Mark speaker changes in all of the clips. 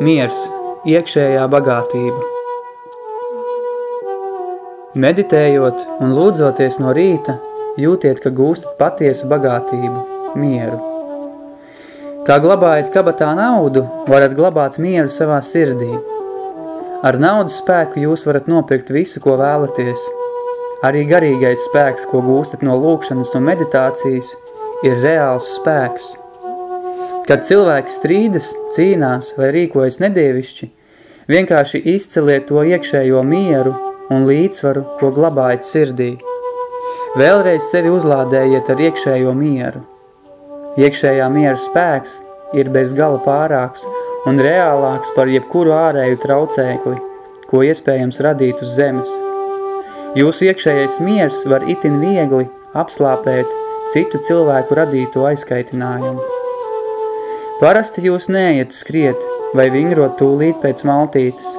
Speaker 1: Miers, iekšējā bagātība. Meditējot un lūdzoties no rīta, jūtiet, ka gūstat patiesu bagātību, mieru. Kā glabājat kabatā naudu, varat glabāt mieru savā sirdī. Ar naudas spēku jūs varat nopirkt visu, ko vēlaties. Arī garīgais spēks, ko gūstat no lūkšanas un meditācijas, ir reāls spēks. Kad cilvēki strīdas, cīnās vai rīkojas nedievišķi, vienkārši izceliet to iekšējo mieru un līdzsvaru, ko glabājat sirdī. Vēlreiz sevi uzlādējiet ar iekšējo mieru. Iekšējā miera spēks ir bez gala pārāks un reālāks par jebkuru ārēju traucēkli, ko iespējams radīt uz zemes. Jūsu iekšējais miers var itin viegli apslāpēt citu cilvēku radīto aizkaitinājumu. Parasti jūs neiet skriet vai vingrot tūlīt pēc maltītes.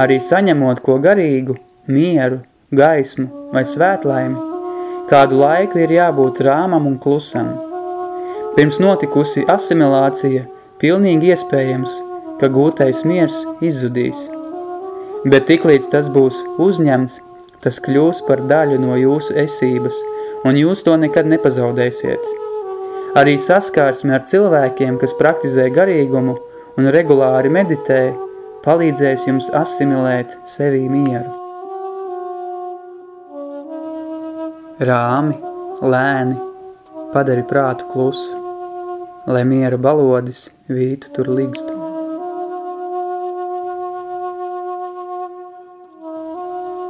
Speaker 1: Arī saņemot ko garīgu, mieru, gaismu vai svētlaimi, kādu laiku ir jābūt rāmam un klusam – Pirms notikusi asimilācija, pilnīgi iespējams, ka gūtais miers izzudīs. Bet tiklīdz tas būs uzņemts, tas kļūs par daļu no jūsu esības, un jūs to nekad nepazaudēsiet. Arī saskārsme ar cilvēkiem, kas praktizē garīgumu un regulāri meditē, palīdzēs jums asimilēt sevī mieru. Rāmi, lēni, padari prātu klusu lai miera balodis vītu tur ligzdu.